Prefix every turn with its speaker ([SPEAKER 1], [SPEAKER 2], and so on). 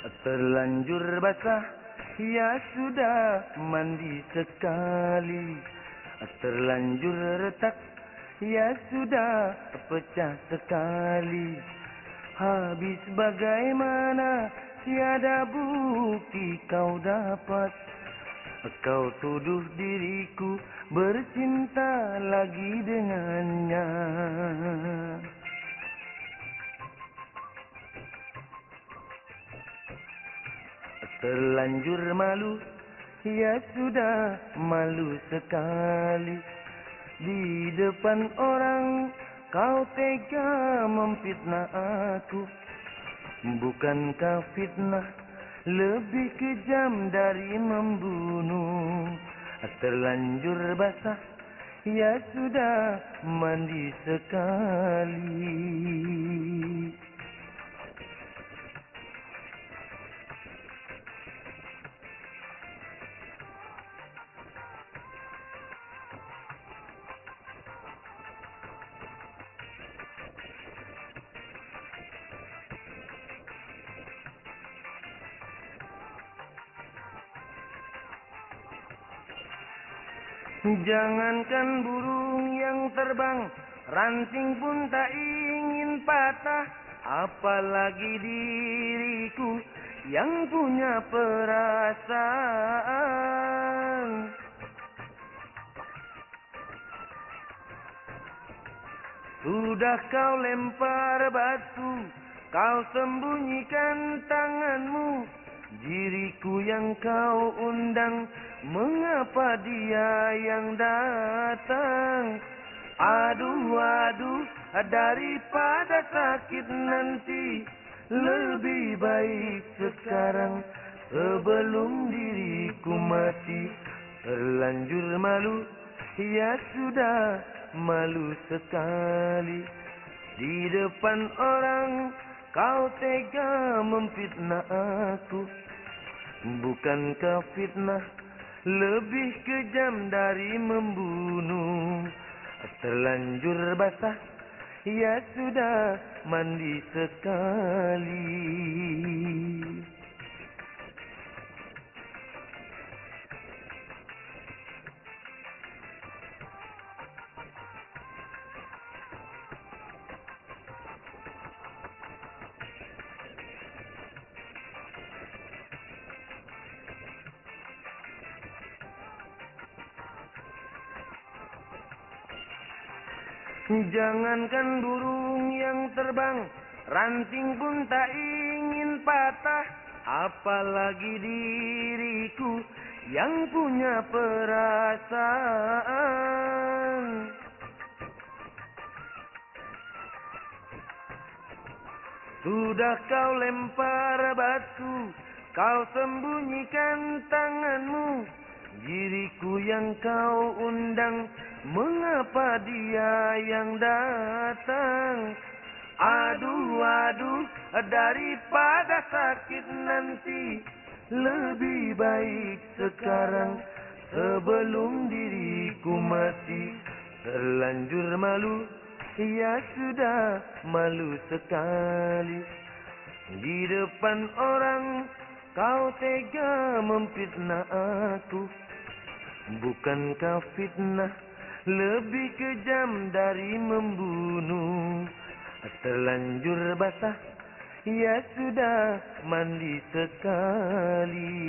[SPEAKER 1] Terlanjur basah Ya sudah mandi sekali. Terlanjur retak Ya sudah pecah sekali. Habis bagaimana Tiada bukti kau dapat? Kau tuduh diriku Bercinta lagi dengannya Terlanjur malu. Ya sudah malu sekali. Di depan orang Kau tega memfitnah aku. Bukankah fitnah Lebih kejam dari membunuh? Terlanjur basah. Ya sudah mandi sekali Jangankan burung yang terbang, ranting pun tak ingin patah. Apalagi diriku yang punya perasaan. Sudah kau lempar batu, kau sembunyikan tanganmu. Diriku yang kau undang, Mengapa dia yang datang? Aduh, aduh, daripada sakit nanti Lebih baik sekarang. Sebelum diriku mati Terlanjur malu, ya sudah malu sekali. Di depan orang kau tega memfitnah aku. Bukankah fitnah lebih kejam dari membunuh? Terlanjur basah Ya sudah mandi sekali Jangankan burung yang terbang, ranting pun tak ingin patah. Apalagi diriku yang punya perasaan. Sudah kau lempar batu, kau sembunyikan tanganmu. Diriku yang kau undang, Mengapa dia yang datang? Aduh, aduh, daripada sakit nanti Lebih baik sekarang. Sebelum diriku mati Terlanjur malu, ya sudah malu sekali. Di depan orang kau tega memfitnah aku Bukankah fitnah lebih kejam dari membunuh? Terlanjur basah Ya sudah mandi sekali